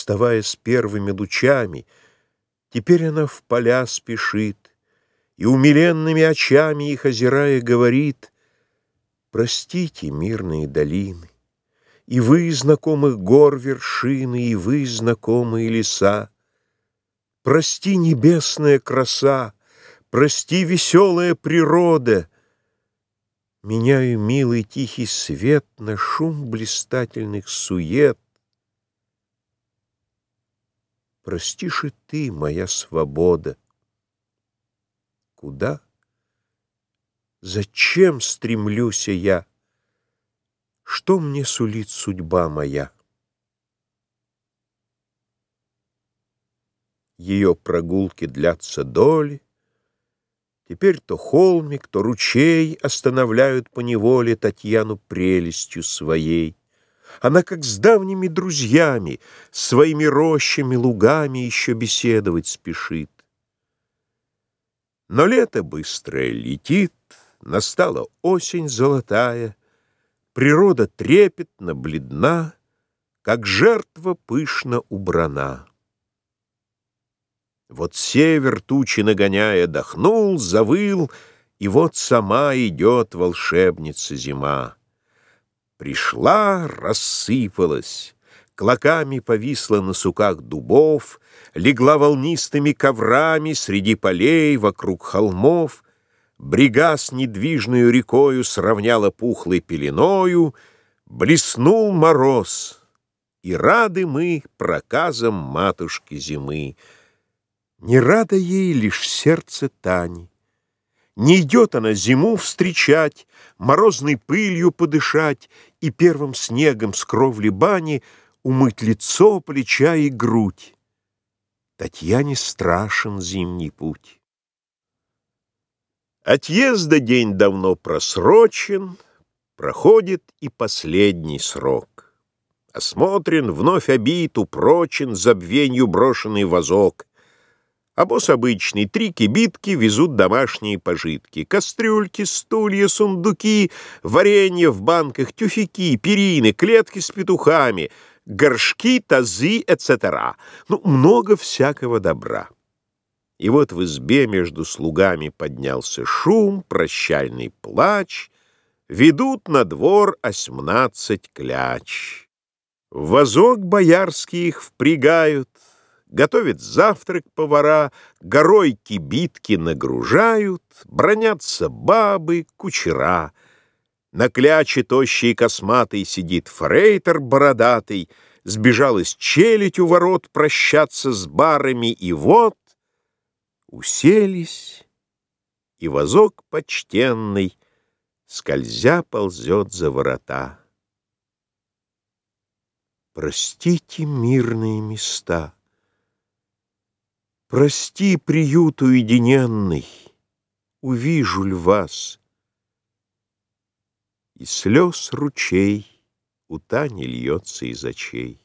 вставая с первыми лучами, Теперь она в поля спешит, И умиленными очами их озирая говорит, Простите, мирные долины, И вы, знакомых гор вершины, И вы, знакомые леса, Прости, небесная краса, Прости, веселая природа, Меняю милый тихий свет На шум блистательных сует, Простишь и ты, моя свобода. Куда? Зачем стремлюсь я? Что мне сулит судьба моя? Ее прогулки длятся доли, Теперь то холмик, то ручей Останавливают по неволе Татьяну прелестью своей. Она, как с давними друзьями, Своими рощами, лугами Еще беседовать спешит. Но лето быстрое летит, Настала осень золотая, Природа трепетно, бледна, Как жертва пышно убрана. Вот север, тучи нагоняя, Дохнул, завыл, И вот сама идет волшебница зима. Пришла, рассыпалась, клоками повисла на суках дубов, Легла волнистыми коврами среди полей вокруг холмов, Брега с недвижною рекою сравняла пухлой пеленою, Блеснул мороз, и рады мы проказам матушки зимы. Не рада ей лишь сердце Тани. Не идет она зиму встречать, Морозной пылью подышать И первым снегом с кровли бани Умыть лицо, плеча и грудь. Татьяне страшен зимний путь. Отъезда день давно просрочен, Проходит и последний срок. Осмотрен, вновь обит, упрочен Забвенью брошенный вазок. А босс обычный, три кибитки везут домашние пожитки. Кастрюльки, стулья, сундуки, варенье в банках, тюфяки, перины, клетки с петухами, горшки, тазы, etc. Ну, много всякого добра. И вот в избе между слугами поднялся шум, прощальный плач, ведут на двор осьмнадцать кляч. В вазок боярский их впрягают, Готовят завтрак повара, горой кибитки нагружают, Бронятся бабы, кучера. На кляче тощий косматый сидит фрейтер бородатый, Сбежалась челядь у ворот прощаться с барами, И вот уселись, и возок почтенный, Скользя ползет за ворота. Простите мирные места. Прости, приют уединенный, Увижу ль вас? И слез ручей У Тани льется из очей.